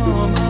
come.